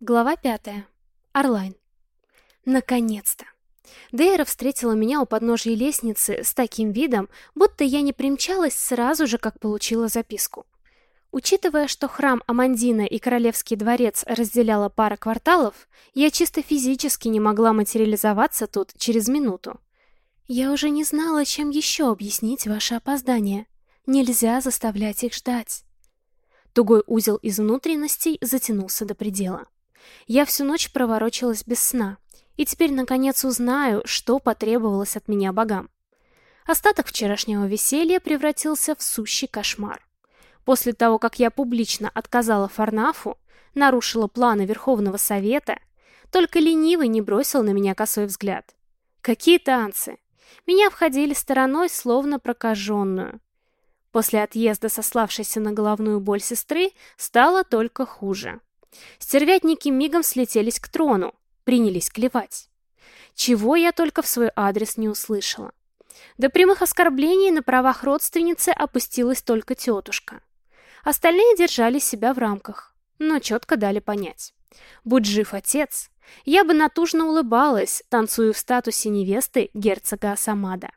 Глава пятая. Орлайн. Наконец-то! Дейра встретила меня у подножья лестницы с таким видом, будто я не примчалась сразу же, как получила записку. Учитывая, что храм Амандина и Королевский дворец разделяла пара кварталов, я чисто физически не могла материализоваться тут через минуту. Я уже не знала, чем еще объяснить ваше опоздание. Нельзя заставлять их ждать. Тугой узел из внутренностей затянулся до предела. Я всю ночь проворочилась без сна, и теперь наконец узнаю, что потребовалось от меня богам. Остаток вчерашнего веселья превратился в сущий кошмар. После того, как я публично отказала Фарнафу, нарушила планы Верховного Совета, только ленивый не бросил на меня косой взгляд. Какие танцы! Меня входили стороной, словно прокаженную. После отъезда сославшейся на головную боль сестры стало только хуже. Стервятники мигом слетелись к трону, принялись клевать. Чего я только в свой адрес не услышала. До прямых оскорблений на правах родственницы опустилась только тетушка. Остальные держали себя в рамках, но четко дали понять. Будь жив отец, я бы натужно улыбалась, танцуя в статусе невесты герцога Асамада.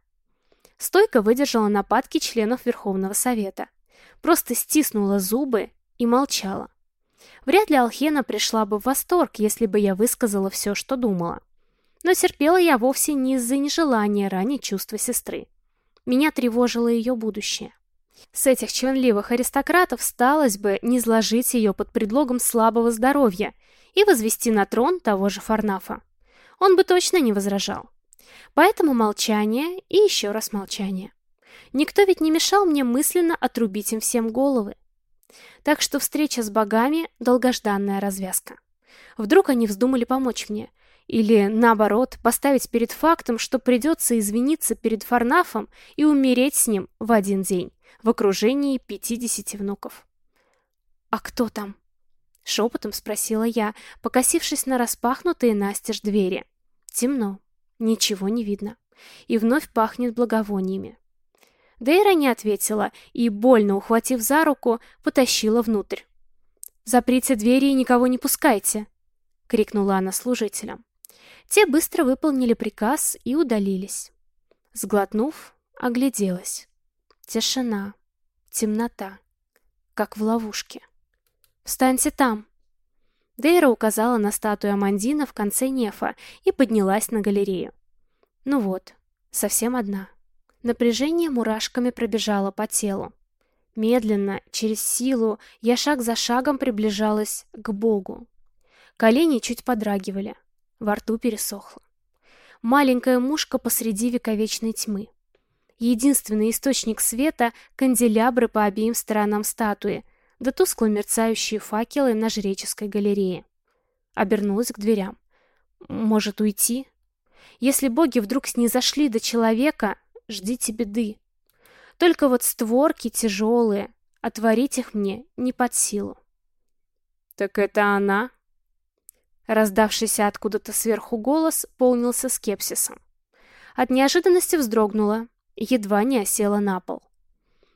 Стойко выдержала нападки членов Верховного Совета. Просто стиснула зубы и молчала. Вряд ли Алхена пришла бы в восторг, если бы я высказала все, что думала. Но терпела я вовсе не из-за нежелания ранить чувства сестры. Меня тревожило ее будущее. С этих чванливых аристократов сталось бы не сложить ее под предлогом слабого здоровья и возвести на трон того же Фарнафа. Он бы точно не возражал. Поэтому молчание и еще раз молчание. Никто ведь не мешал мне мысленно отрубить им всем головы. Так что встреча с богами — долгожданная развязка. Вдруг они вздумали помочь мне. Или, наоборот, поставить перед фактом, что придется извиниться перед Фарнафом и умереть с ним в один день, в окружении пятидесяти внуков. «А кто там?» — шепотом спросила я, покосившись на распахнутые настежь двери. Темно, ничего не видно. И вновь пахнет благовониями. Дейра не ответила и, больно ухватив за руку, потащила внутрь. «Заприте двери и никого не пускайте!» — крикнула она служителям. Те быстро выполнили приказ и удалились. Сглотнув, огляделась. Тишина, темнота, как в ловушке. «Встаньте там!» Дейра указала на статую Амандина в конце нефа и поднялась на галерею. Ну вот, совсем одна. Напряжение мурашками пробежало по телу. Медленно, через силу, я шаг за шагом приближалась к Богу. Колени чуть подрагивали, во рту пересохло. Маленькая мушка посреди вековечной тьмы. Единственный источник света — канделябры по обеим сторонам статуи, да тускло мерцающие факелы на жреческой галерее. Обернулась к дверям. Может, уйти? Если боги вдруг снизошли до человека, ждите беды. Только вот створки тяжелые, отворить их мне не под силу. «Так это она?» Раздавшийся откуда-то сверху голос полнился скепсисом. От неожиданности вздрогнула, едва не осела на пол.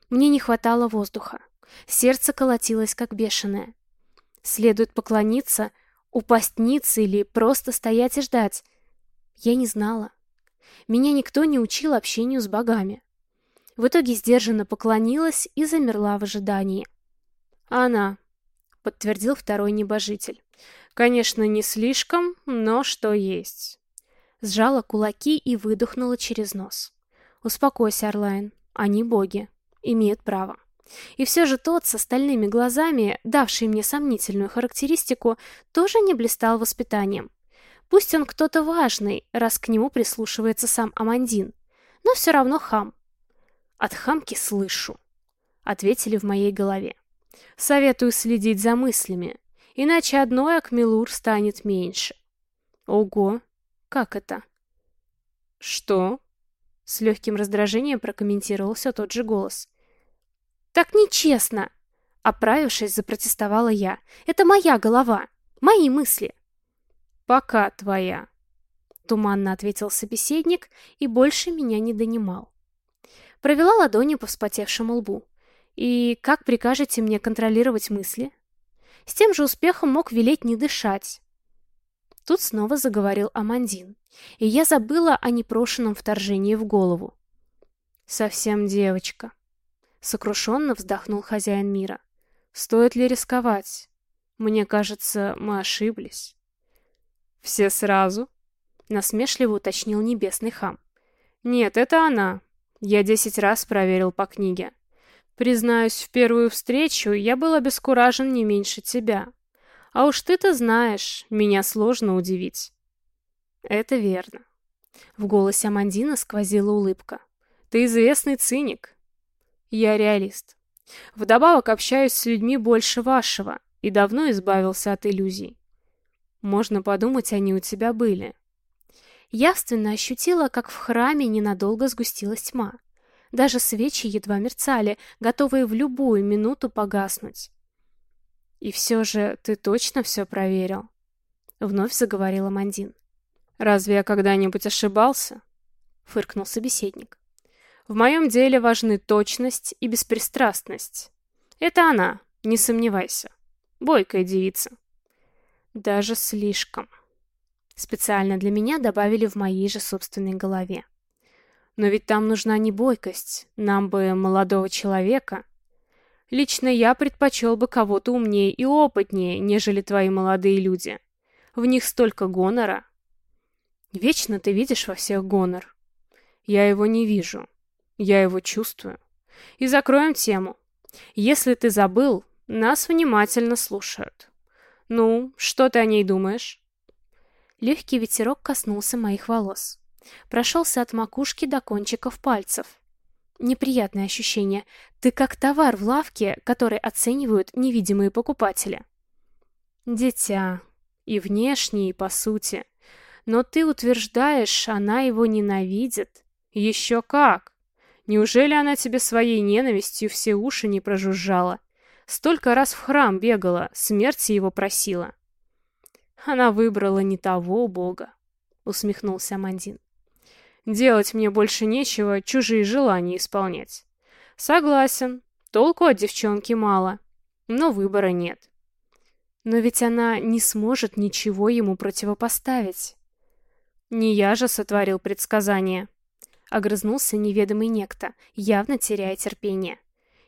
Мне не хватало воздуха. Сердце колотилось, как бешеное. Следует поклониться, упасть ниц или просто стоять и ждать. Я не знала. Меня никто не учил общению с богами. В итоге сдержанно поклонилась и замерла в ожидании. «Она», — подтвердил второй небожитель. «Конечно, не слишком, но что есть». Сжала кулаки и выдохнула через нос. «Успокойся, Орлайн, они боги, имеют право». И все же тот с остальными глазами, давший мне сомнительную характеристику, тоже не блистал воспитанием. Пусть он кто-то важный, раз к нему прислушивается сам Амандин, но все равно хам. От хамки слышу, ответили в моей голове. Советую следить за мыслями, иначе одной Акмелур станет меньше. Ого, как это? Что? С легким раздражением прокомментировал все тот же голос. Так нечестно! Оправившись, запротестовала я. Это моя голова, мои мысли. «Пока твоя», — туманно ответил собеседник и больше меня не донимал. Провела ладонью по вспотевшему лбу. «И как прикажете мне контролировать мысли?» С тем же успехом мог велеть не дышать. Тут снова заговорил Амандин, и я забыла о непрошенном вторжении в голову. «Совсем девочка», — сокрушенно вздохнул хозяин мира. «Стоит ли рисковать? Мне кажется, мы ошиблись». «Все сразу?» — насмешливо уточнил небесный хам. «Нет, это она. Я десять раз проверил по книге. Признаюсь, в первую встречу я был обескуражен не меньше тебя. А уж ты-то знаешь, меня сложно удивить. Это верно. В голосе Амандина сквозила улыбка. Ты известный циник. Я реалист. Вдобавок общаюсь с людьми больше вашего и давно избавился от иллюзий. Можно подумать, они у тебя были. Явственно ощутила, как в храме ненадолго сгустилась тьма. Даже свечи едва мерцали, готовые в любую минуту погаснуть. «И все же ты точно все проверил?» Вновь заговорила Мандин. «Разве я когда-нибудь ошибался?» Фыркнул собеседник. «В моем деле важны точность и беспристрастность. Это она, не сомневайся. Бойкая девица». «Даже слишком». Специально для меня добавили в моей же собственной голове. Но ведь там нужна не бойкость, нам бы молодого человека. Лично я предпочел бы кого-то умнее и опытнее, нежели твои молодые люди. В них столько гонора. Вечно ты видишь во всех гонор. Я его не вижу. Я его чувствую. И закроем тему. Если ты забыл, нас внимательно слушают. Ну, что ты о ней думаешь? Легкий ветерок коснулся моих волос. Прошелся от макушки до кончиков пальцев. Неприятное ощущение. Ты как товар в лавке, который оценивают невидимые покупатели. Дитя. И внешне, и по сути. Но ты утверждаешь, она его ненавидит. Еще как! Неужели она тебе своей ненавистью все уши не прожужжала? Столько раз в храм бегала, смерти его просила. Она выбрала не того бога, усмехнулся Амандин. Делать мне больше нечего, чужие желания исполнять. Согласен, толку от девчонки мало, но выбора нет. Но ведь она не сможет ничего ему противопоставить. Не я же сотворил предсказание. Огрызнулся неведомый некто, явно теряя терпение.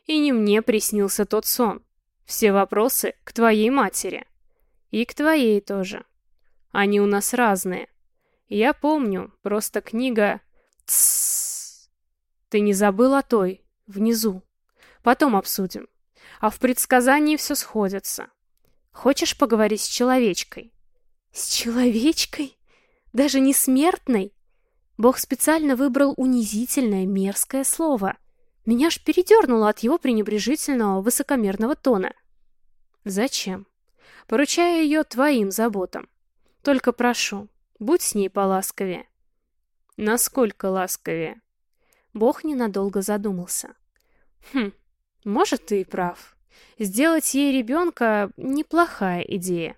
И не мне приснился тот сон. Все вопросы к твоей матери. И к твоей тоже. Они у нас разные. Я помню, просто книга... Тссс. Ты не забыл о той, внизу. Потом обсудим. А в предсказании все сходится. Хочешь поговорить с человечкой? С человечкой? Даже не смертной? Бог специально выбрал унизительное, мерзкое слово. Меня аж передернуло от его пренебрежительного, высокомерного тона. Зачем? Поручаю ее твоим заботам. Только прошу, Будь с ней поласковее. Насколько ласковее? Бог ненадолго задумался. Хм, может, ты и прав. Сделать ей ребенка — неплохая идея.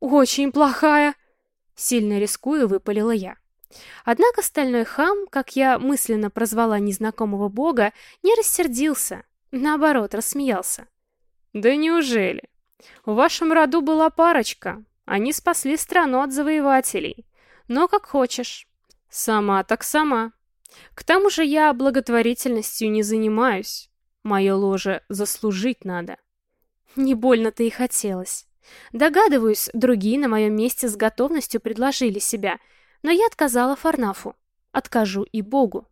Очень плохая! Сильно рискую, выпалила я. Однако стальной хам, как я мысленно прозвала незнакомого бога, не рассердился, наоборот, рассмеялся. «Да неужели? В вашем роду была парочка, они спасли страну от завоевателей. Но как хочешь. Сама так сама. К тому же я благотворительностью не занимаюсь. Мое ложе заслужить надо. Не больно-то и хотелось. Догадываюсь, другие на моем месте с готовностью предложили себя, но я отказала Фарнафу. Откажу и Богу.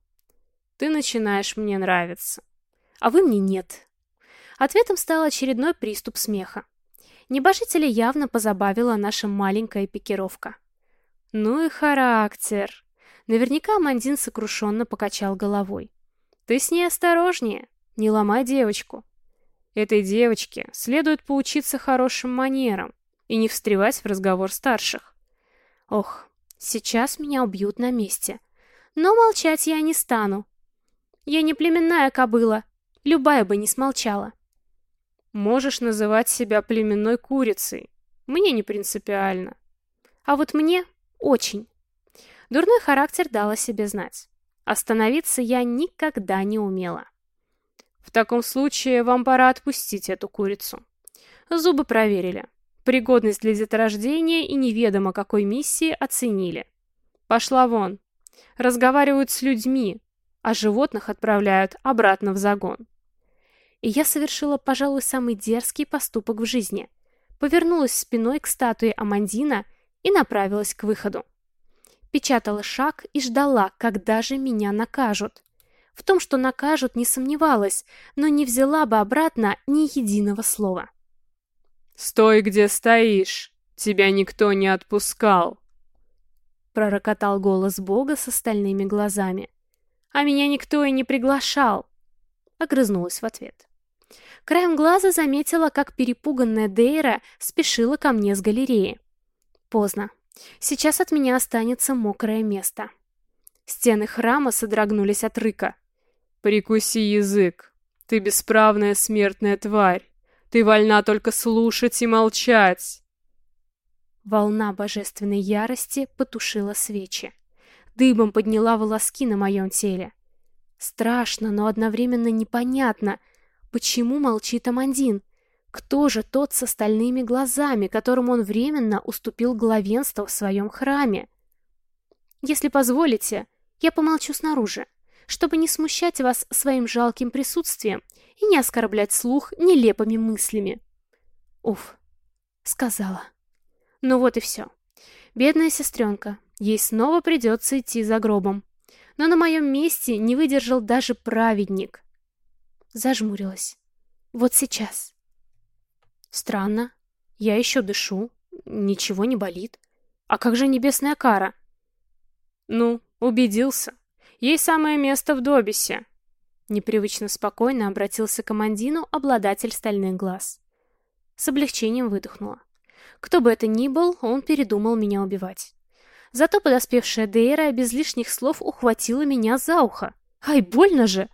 Ты начинаешь мне нравиться. А вы мне нет. Ответом стал очередной приступ смеха. Небожителя явно позабавила наша маленькая пикировка. Ну и характер. Наверняка Мандин сокрушенно покачал головой. Ты с ней осторожнее, не ломай девочку. Этой девочке следует поучиться хорошим манерам и не встревать в разговор старших. Ох, сейчас меня убьют на месте. Но молчать я не стану. Я не племенная кобыла, любая бы не смолчала. Можешь называть себя племенной курицей. Мне не принципиально. А вот мне очень. Дурной характер дал о себе знать. Остановиться я никогда не умела. В таком случае вам пора отпустить эту курицу. Зубы проверили. Пригодность для деторождения и неведомо какой миссии оценили. Пошла вон. Разговаривают с людьми, а животных отправляют обратно в загон. И я совершила, пожалуй, самый дерзкий поступок в жизни. Повернулась спиной к статуе Амандина и направилась к выходу. Печатала шаг и ждала, когда же меня накажут. В том, что накажут, не сомневалась, но не взяла бы обратно ни единого слова. «Стой, где стоишь! Тебя никто не отпускал!» Пророкотал голос Бога с остальными глазами. «А меня никто и не приглашал!» Огрызнулась в ответ. Краем глаза заметила, как перепуганная Дейра спешила ко мне с галереи. Поздно. Сейчас от меня останется мокрое место. Стены храма содрогнулись от рыка. «Прикуси язык. Ты бесправная смертная тварь. Ты вольна только слушать и молчать!» Волна божественной ярости потушила свечи. Дыбом подняла волоски на моем теле. Страшно, но одновременно непонятно, почему молчит Амандин. Кто же тот с остальными глазами, которому он временно уступил главенство в своем храме? Если позволите, я помолчу снаружи чтобы не смущать вас своим жалким присутствием и не оскорблять слух нелепыми мыслями. Уф, сказала. Ну вот и все. Бедная сестренка, ей снова придется идти за гробом. Но на моем месте не выдержал даже праведник. Зажмурилась. Вот сейчас. Странно. Я еще дышу. Ничего не болит. А как же небесная кара? Ну, убедился. Ей самое место в Добисе. Непривычно спокойно обратился к командину обладатель стальных глаз. С облегчением выдохнула. Кто бы это ни был, он передумал меня убивать. Зато подоспевшая Дейра без лишних слов ухватила меня за ухо. Ай, больно же!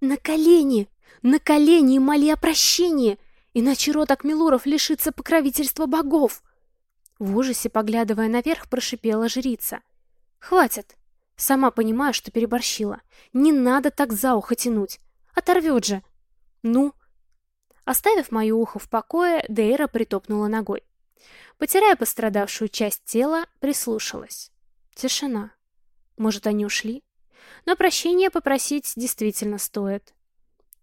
На колени! На колени моли о прощении! Иначе род Акмелуров лишится покровительства богов! В ужасе, поглядывая наверх, прошипела жрица. «Хватит! Сама понимаю, что переборщила. Не надо так за ухо тянуть. Оторвет же. Ну? Оставив мое ухо в покое, Дейра притопнула ногой. Потирая пострадавшую часть тела, прислушалась. Тишина. Может, они ушли? Но прощения попросить действительно стоит.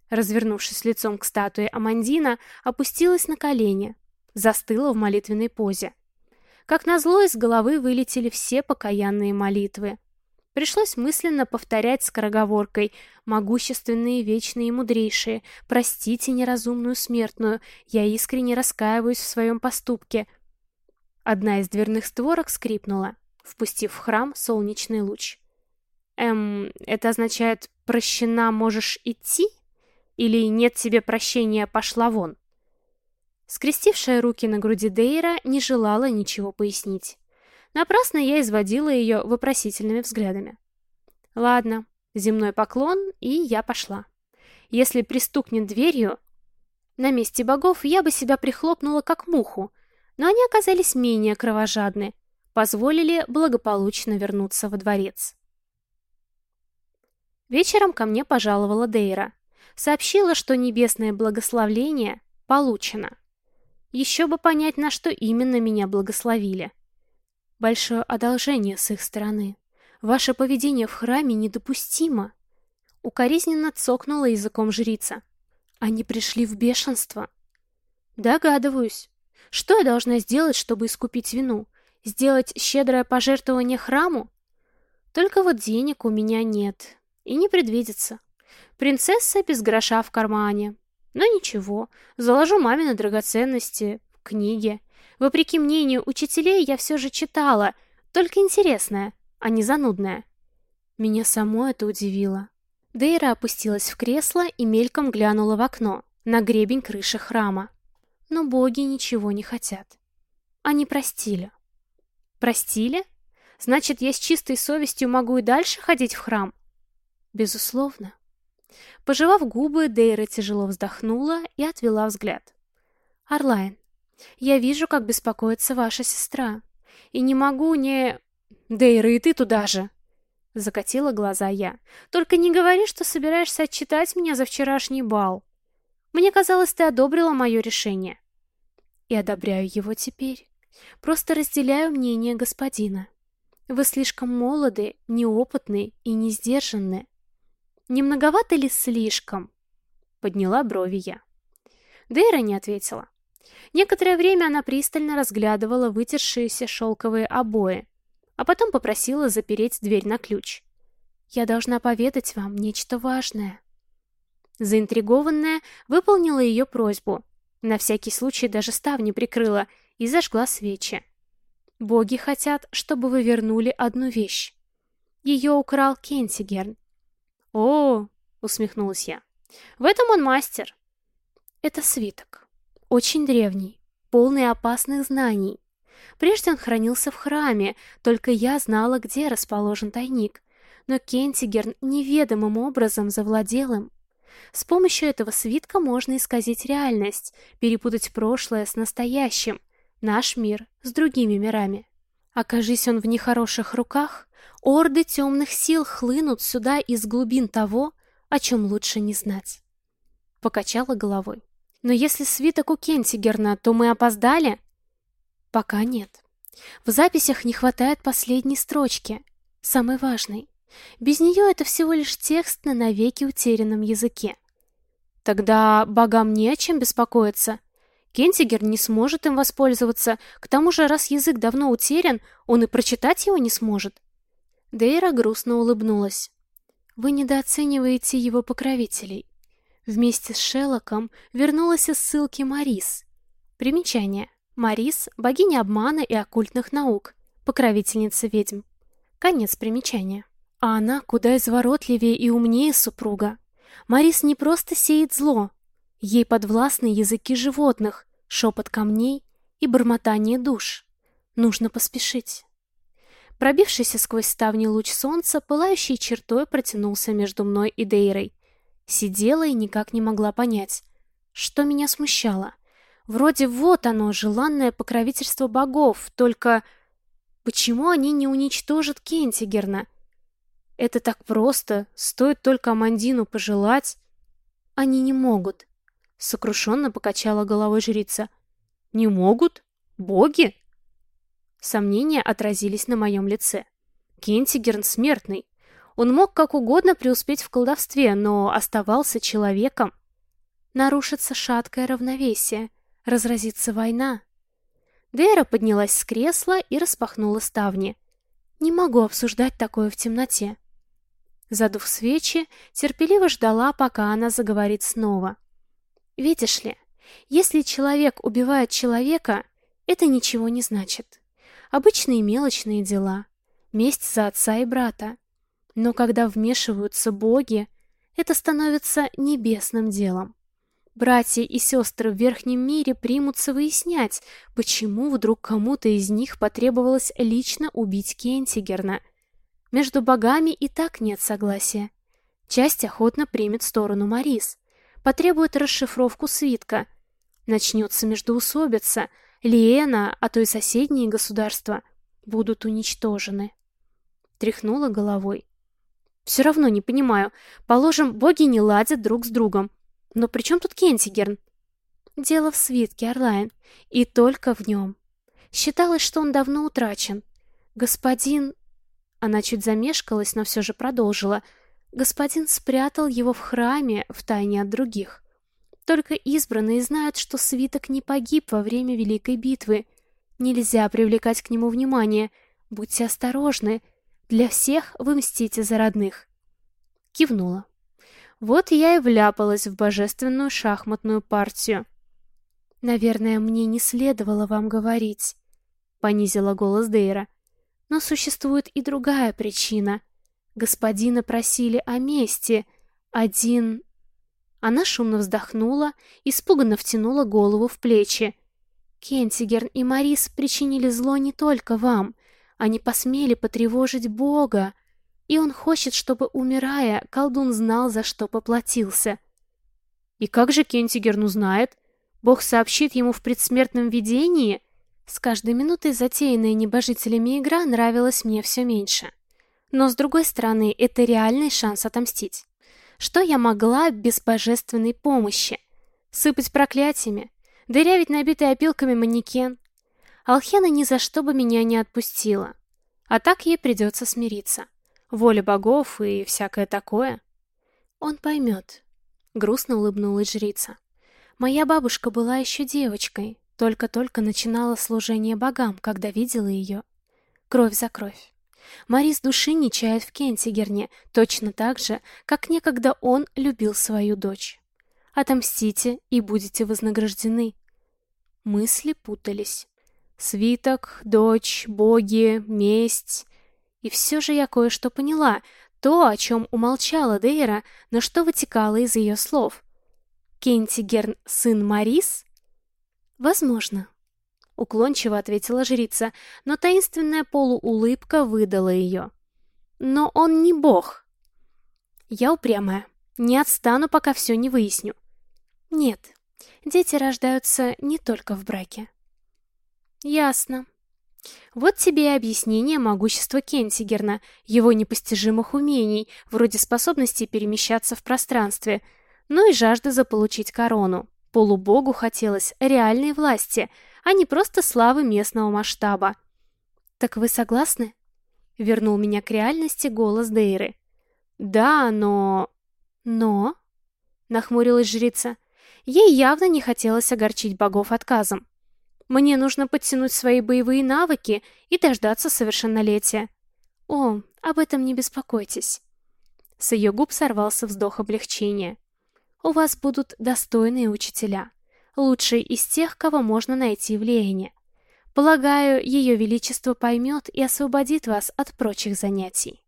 Развернувшись лицом к статуе Амандина, опустилась на колени. Застыла в молитвенной позе. Как назло, из головы вылетели все покаянные молитвы. Пришлось мысленно повторять скороговоркой «Могущественные, вечные и мудрейшие, простите неразумную смертную, я искренне раскаиваюсь в своем поступке». Одна из дверных створок скрипнула, впустив в храм солнечный луч. «Эм, это означает «прощена, можешь идти?» Или «нет тебе прощения, пошла вон?» Скрестившая руки на груди Дейра не желала ничего пояснить. Напрасно я изводила ее вопросительными взглядами. Ладно, земной поклон, и я пошла. Если пристукнет дверью... На месте богов я бы себя прихлопнула как муху, но они оказались менее кровожадны, позволили благополучно вернуться во дворец. Вечером ко мне пожаловала Дейра. Сообщила, что небесное благословление получено. Еще бы понять, на что именно меня благословили. Большое одолжение с их стороны. Ваше поведение в храме недопустимо. Укоризненно цокнула языком жрица. Они пришли в бешенство. Догадываюсь. Что я должна сделать, чтобы искупить вину? Сделать щедрое пожертвование храму? Только вот денег у меня нет. И не предвидится. Принцесса без гроша в кармане. Но ничего, заложу маме на драгоценности, книги. Вопреки мнению учителей, я все же читала, только интересное, а не занудное. Меня само это удивило. Дейра опустилась в кресло и мельком глянула в окно, на гребень крыши храма. Но боги ничего не хотят. Они простили. Простили? Значит, я с чистой совестью могу и дальше ходить в храм? Безусловно. Пожевав губы, Дейра тяжело вздохнула и отвела взгляд. «Орлайн, я вижу, как беспокоится ваша сестра. И не могу не... Дейра, и ты туда же!» Закатила глаза я. «Только не говори, что собираешься отчитать меня за вчерашний бал. Мне казалось, ты одобрила мое решение». и одобряю его теперь. Просто разделяю мнение господина. Вы слишком молоды, неопытны и не сдержанны. Не многовато ли слишком? Подняла брови я. Дейра не ответила. Некоторое время она пристально разглядывала вытершиеся шелковые обои, а потом попросила запереть дверь на ключ. «Я должна поведать вам нечто важное». Заинтригованная, выполнила ее просьбу. На всякий случай даже ставни прикрыла и зажгла свечи. Боги хотят, чтобы вы вернули одну вещь. Ее украл Кентигерн. О, усмехнулась я. В этом он мастер. Это свиток. Очень древний, полный опасных знаний. Прежде он хранился в храме, только я знала, где расположен тайник. Но Кентигерн неведомым образом завладел им. С помощью этого свитка можно исказить реальность, перепутать прошлое с настоящим, наш мир с другими мирами. Окажись он в нехороших руках, орды темных сил хлынут сюда из глубин того, о чем лучше не знать. Покачала головой. Но если свиток у Кентигерна, то мы опоздали? Пока нет. В записях не хватает последней строчки, самой важной. Без нее это всего лишь текст на навеки утерянном языке. Тогда богам не о чем беспокоиться. Кентигер не сможет им воспользоваться, к тому же, раз язык давно утерян, он и прочитать его не сможет. Дейра грустно улыбнулась. Вы недооцениваете его покровителей. Вместе с Шеллоком вернулась из ссылки Марис. Примечание. Марис – богиня обмана и оккультных наук, покровительница ведьм. Конец примечания. А она куда изворотливее и умнее супруга. Марис не просто сеет зло. Ей подвластны языки животных, шепот камней и бормотание душ. Нужно поспешить. Пробившийся сквозь ставни луч солнца, пылающей чертой протянулся между мной и Дейрой. Сидела и никак не могла понять, что меня смущало. Вроде вот оно, желанное покровительство богов, только... Почему они не уничтожат Кентигерна? Это так просто, стоит только Амандину пожелать. Они не могут. Сокрушенно покачала головой жрица. Не могут? Боги? Сомнения отразились на моем лице. Кентигерн смертный. Он мог как угодно преуспеть в колдовстве, но оставался человеком. Нарушится шаткое равновесие, разразится война. Дейра поднялась с кресла и распахнула ставни. Не могу обсуждать такое в темноте. Задув свечи, терпеливо ждала, пока она заговорит снова. Видишь ли, если человек убивает человека, это ничего не значит. Обычные мелочные дела. Месть за отца и брата. Но когда вмешиваются боги, это становится небесным делом. Братья и сестры в Верхнем мире примутся выяснять, почему вдруг кому-то из них потребовалось лично убить Кентигерна – между богами и так нет согласия. Часть охотно примет сторону Марис, потребует расшифровку свитка. Начнется междоусобица, Лиена, а то и соседние государства будут уничтожены. Тряхнула головой. Все равно не понимаю. Положим, боги не ладят друг с другом. Но при чем тут Кентигерн? Дело в свитке, Орлайн, и только в нем. Считалось, что он давно утрачен. Господин она чуть замешкалась, но все же продолжила. Господин спрятал его в храме, в тайне от других. Только избранные знают, что свиток не погиб во время Великой битвы. Нельзя привлекать к нему внимание. Будьте осторожны. Для всех вы мстите за родных. Кивнула. Вот я и вляпалась в божественную шахматную партию. «Наверное, мне не следовало вам говорить», — понизила голос Дейра. Но существует и другая причина. Господина просили о мести. Один... Она шумно вздохнула, испуганно втянула голову в плечи. Кентигерн и Марис причинили зло не только вам. Они посмели потревожить Бога. И он хочет, чтобы, умирая, колдун знал, за что поплатился. И как же Кентигерн узнает? Бог сообщит ему в предсмертном видении? С каждой минутой затеянная небожителями игра нравилась мне все меньше. Но с другой стороны, это реальный шанс отомстить. Что я могла без божественной помощи? Сыпать проклятиями? Дырявить набитый опилками манекен. Алхена ни за что бы меня не отпустила. А так ей придется смириться. Воля богов и всякое такое. Он поймет. Грустно улыбнулась жрица. Моя бабушка была еще девочкой, только-только начинала служение богам, когда видела ее. Кровь за кровь. Марис души не чает в Кентигерне, точно так же, как некогда он любил свою дочь. Отомстите и будете вознаграждены. Мысли путались. Свиток, дочь, боги, месть. И все же я кое-что поняла. То, о чем умолчала Дейра, но что вытекало из ее слов. Кентигерн — сын Марис? Возможно. Уклончиво ответила жрица, но таинственная полуулыбка выдала ее. Но он не бог. Я упрямая. Не отстану, пока все не выясню. Нет, дети рождаются не только в браке. Ясно. Вот тебе и объяснение могущества Кентигерна, его непостижимых умений, вроде способности перемещаться в пространстве, ну и жажды заполучить корону. Полубогу хотелось реальной власти, а не просто славы местного масштаба. «Так вы согласны?» — вернул меня к реальности голос Дейры. «Да, но...» «Но...» — нахмурилась жрица. Ей явно не хотелось огорчить богов отказом. Мне нужно подтянуть свои боевые навыки и дождаться совершеннолетия. О, об этом не беспокойтесь. С ее губ сорвался вздох облегчения. У вас будут достойные учителя. Лучшие из тех, кого можно найти в Лейне. Полагаю, ее величество поймет и освободит вас от прочих занятий.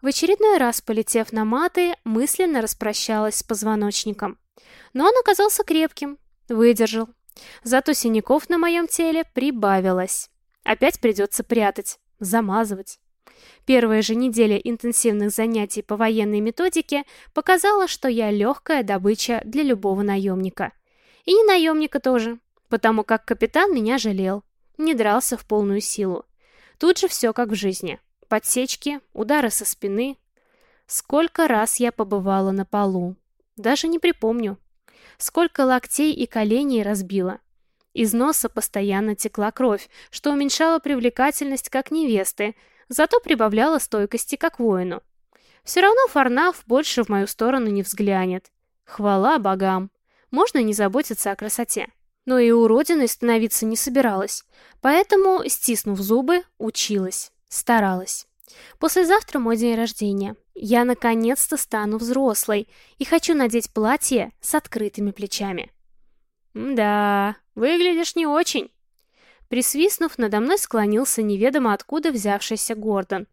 В очередной раз, полетев на маты, мысленно распрощалась с позвоночником. Но он оказался крепким, Выдержал. Зато синяков на моем теле прибавилось. Опять придется прятать, замазывать. Первая же неделя интенсивных занятий по военной методике показала, что я легкая добыча для любого наемника. И не наемника тоже, потому как капитан меня жалел, не дрался в полную силу. Тут же все как в жизни. Подсечки, удары со спины. Сколько раз я побывала на полу. Даже не припомню сколько локтей и коленей разбила. Из носа постоянно текла кровь, что уменьшало привлекательность как невесты, зато прибавляло стойкости как воину. Все равно Фарнаф больше в мою сторону не взглянет. Хвала богам. Можно не заботиться о красоте. Но и уродиной становиться не собиралась. Поэтому, стиснув зубы, училась, старалась. Послезавтра мой день рождения. Я наконец-то стану взрослой и хочу надеть платье с открытыми плечами. «Да, выглядишь не очень». Присвистнув, надо мной склонился неведомо откуда взявшийся Гордон.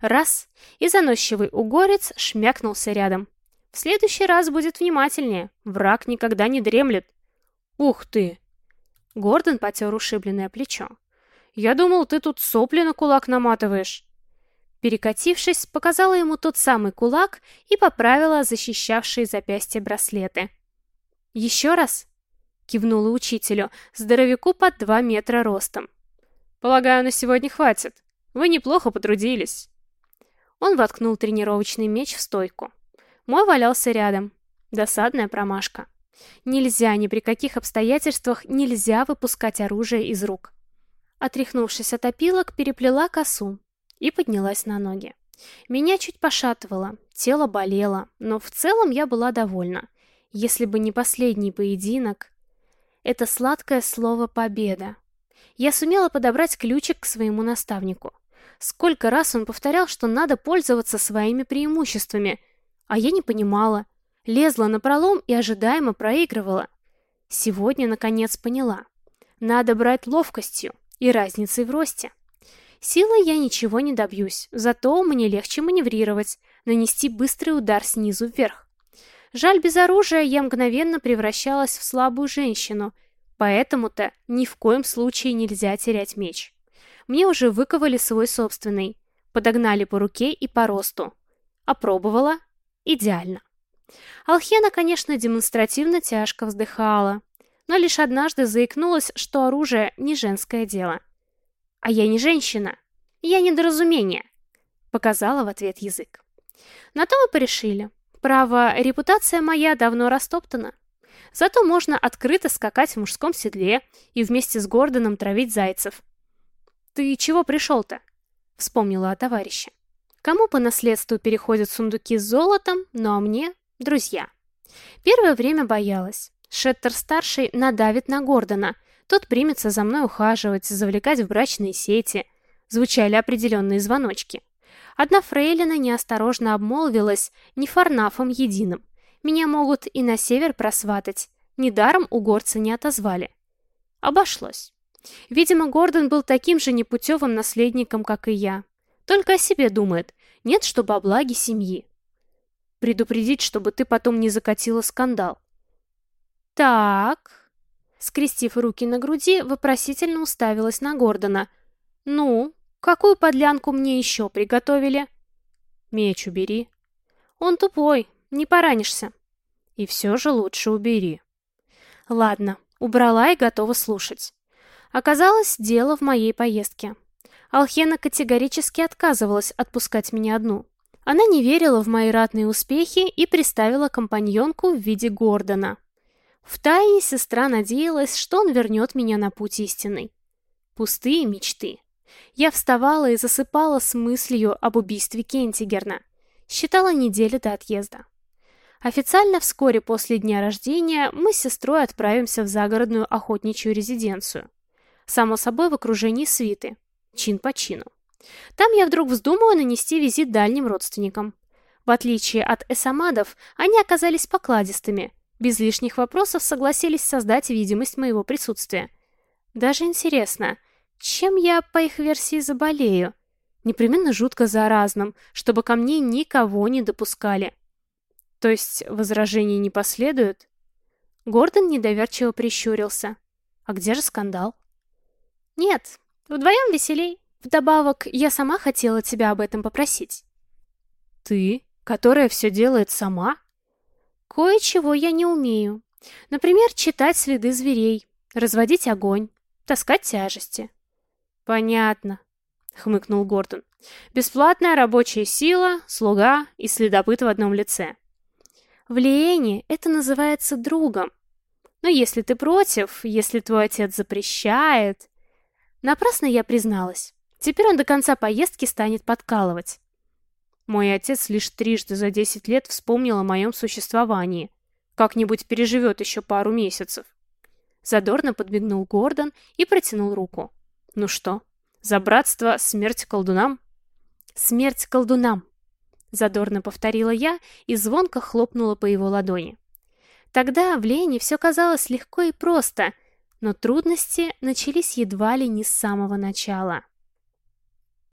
Раз, и заносчивый угорец шмякнулся рядом. В следующий раз будет внимательнее, враг никогда не дремлет. «Ух ты!» Гордон потер ушибленное плечо. «Я думал, ты тут сопли на кулак наматываешь». Перекатившись, показала ему тот самый кулак и поправила защищавшие запястья браслеты. «Еще раз?» — кивнула учителю, здоровяку под два метра ростом. «Полагаю, на сегодня хватит. Вы неплохо потрудились». Он воткнул тренировочный меч в стойку. Мой валялся рядом. Досадная промашка. Нельзя, ни при каких обстоятельствах нельзя выпускать оружие из рук. Отряхнувшись от опилок, переплела косу, и поднялась на ноги. Меня чуть пошатывало, тело болело, но в целом я была довольна. Если бы не последний поединок... Это сладкое слово «победа». Я сумела подобрать ключик к своему наставнику. Сколько раз он повторял, что надо пользоваться своими преимуществами, а я не понимала. Лезла на пролом и ожидаемо проигрывала. Сегодня, наконец, поняла. Надо брать ловкостью и разницей в росте. Силой я ничего не добьюсь, зато мне легче маневрировать, нанести быстрый удар снизу вверх. Жаль, без оружия я мгновенно превращалась в слабую женщину, поэтому-то ни в коем случае нельзя терять меч. Мне уже выковали свой собственный, подогнали по руке и по росту. Опробовала? Идеально. Алхена, конечно, демонстративно тяжко вздыхала, но лишь однажды заикнулась, что оружие не женское дело. А я не женщина. Я недоразумение. Показала в ответ язык. На то мы порешили. Право, репутация моя давно растоптана. Зато можно открыто скакать в мужском седле и вместе с Гордоном травить зайцев. «Ты чего пришел-то?» — вспомнила о товарище. Кому по наследству переходят сундуки с золотом, ну а мне — друзья. Первое время боялась. Шеттер-старший надавит на Гордона. Тот примется за мной ухаживать, завлекать в брачные сети. Звучали определенные звоночки. Одна фрейлина неосторожно обмолвилась не фарнафом единым. Меня могут и на север просватать. Недаром у горца не отозвали. Обошлось. Видимо, Гордон был таким же непутевым наследником, как и я. Только о себе думает. Нет, чтобы о благе семьи. Предупредить, чтобы ты потом не закатила скандал. Так. Скрестив руки на груди, вопросительно уставилась на Гордона. Ну, какую подлянку мне еще приготовили? Меч убери. Он тупой, не поранишься. И все же лучше убери. Ладно, убрала и готова слушать. Оказалось, дело в моей поездке. Алхена категорически отказывалась отпускать меня одну. Она не верила в мои ратные успехи и приставила компаньонку в виде Гордона. Втайне сестра надеялась, что он вернет меня на путь истинный. Пустые мечты. Я вставала и засыпала с мыслью об убийстве Кентигерна. Считала неделю до отъезда. Официально вскоре после дня рождения мы с сестрой отправимся в загородную охотничью резиденцию. Само собой в окружении свиты, чин по чину. Там я вдруг вздумаю нанести визит дальним родственникам. В отличие от эсамадов, они оказались покладистыми, без лишних вопросов согласились создать видимость моего присутствия. Даже интересно, чем я, по их версии, заболею? Непременно жутко заразным, чтобы ко мне никого не допускали. То есть возражений не последует? Гордон недоверчиво прищурился. А где же скандал? Нет, вдвоем веселей. Вдобавок, я сама хотела тебя об этом попросить. Ты, которая все делает сама? Кое-чего я не умею. Например, читать следы зверей, разводить огонь, таскать тяжести. Понятно, хмыкнул Гордон. Бесплатная рабочая сила, слуга и следопыт в одном лице. В Лиэне это называется другом. Но если ты против, если твой отец запрещает... Напрасно я призналась. Теперь он до конца поездки станет подкалывать. Мой отец лишь трижды за десять лет вспомнил о моем существовании. Как-нибудь переживет еще пару месяцев. Задорно подбегнул Гордон и протянул руку. Ну что, за братство смерть колдунам? Смерть колдунам! Задорно повторила я и звонко хлопнула по его ладони. Тогда в Лене все казалось легко и просто, но трудности начались едва ли не с самого начала.